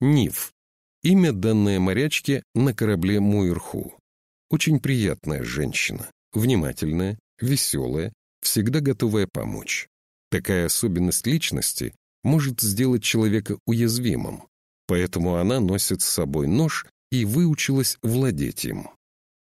Нив. Имя, данное морячке на корабле Муирху. Очень приятная женщина, внимательная, веселая, всегда готовая помочь. Такая особенность личности может сделать человека уязвимым, поэтому она носит с собой нож и выучилась владеть им.